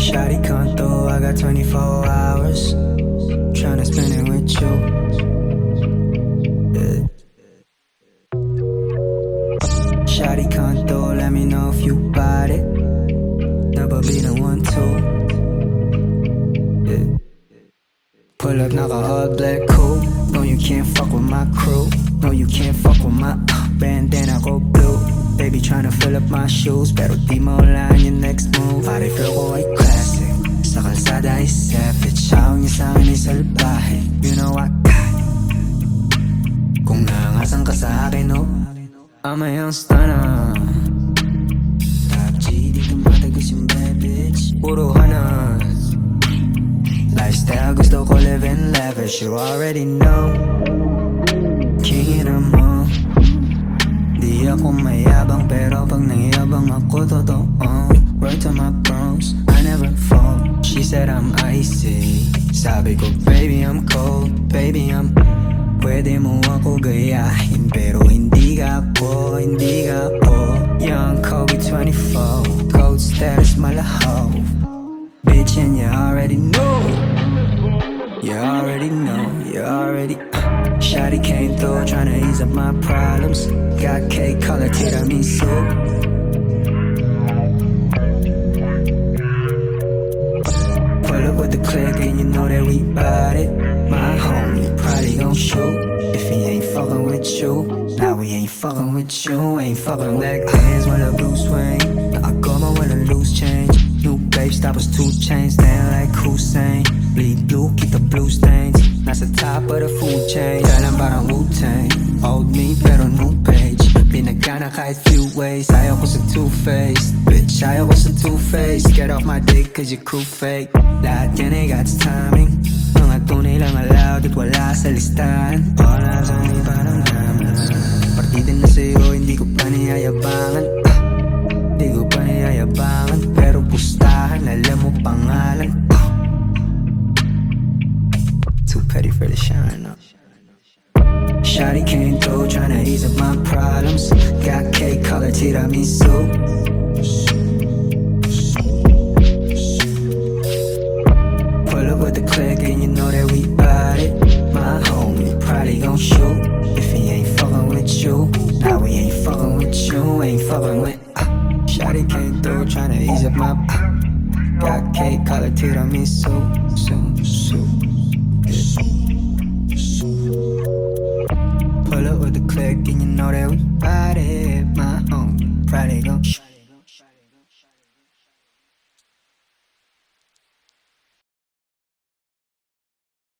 Shotty come through, I got 24 hours. Tryna spend it with you. Yeah. Shotty come through, let me know if you bought it. Never be the one. Yeah. Pull up, knock a black cool. No, you can't fuck with my crew. No, you can't fuck with my uh, bandana go blue. Baby tryna fill up my shoes, pero di lang yung next move. Pare flow ko classic. Sa kalsada ay savage. Siyaw niya sa akin ay salbahe. You know I got. Kung nangasan ka sa akin, no? I'm a young stunner. Top G, di ka matagos yung bad bitch. Puro living lavish You already know. King the mall Di ako mayabang pero pag nangiyabang ako totoo. Word to my bros, I never fall. She said I'm icy. Sabi ko baby I'm cold, baby I'm Pwede mo ako gayahin pero hindi ka po, hindi ka po. Young Kobe 24, cold status malahaw Bitch and you already know You already know, you already. Shawty came through tryna ease up my problems. Got cake color tiramisu Pull up with the click and you know that we bout it. My homie probably gon' shoot If he ain't fucking with you. Now we ain't fucking with you Ain't fucking black hands when the blue swing. I come on with a loose change Stop us two chains Stand like Hussein Bleed blue, keep the blue stains. Nasa top of the food chain. Dalang parang Wu-Tang. Old me pero new page. Pinagana kahit few ways. Ayaw ko sa two-faced. Bitch, ayaw ko sa two-faced. Get off my dick cause your crew fake. Lahat yan ay got timing. Mga tunay lang allowed at wala sa listahan All eyes on me parang naman Partida na sa'yo, hindi ko pa niyayabangan pangalan ah. Too petty for the shine up Shawty came through tryna ease up my problems Got cake color tiramisu Pull up with the click and you know that we bout it My homie probably gon' shoot If he ain't fucking with you Now we ain't fucking with you Ain't fucking with uh. Shawty came through tryna ease up my uh. Got cake color tiramisu so, so. Eh. Pull up with the click and you know that we bout it My homie probably gon'